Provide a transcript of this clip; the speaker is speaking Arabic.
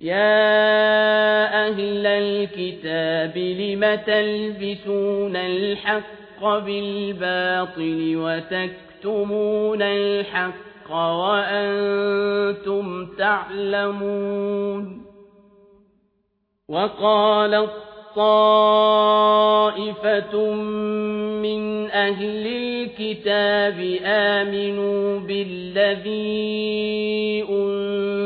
يا أهل الكتاب لم تلبسون الحق بالباطل وتكتمون الحق وأنتم تعلمون وقال طائفة من أهل الكتاب آمنوا بالذي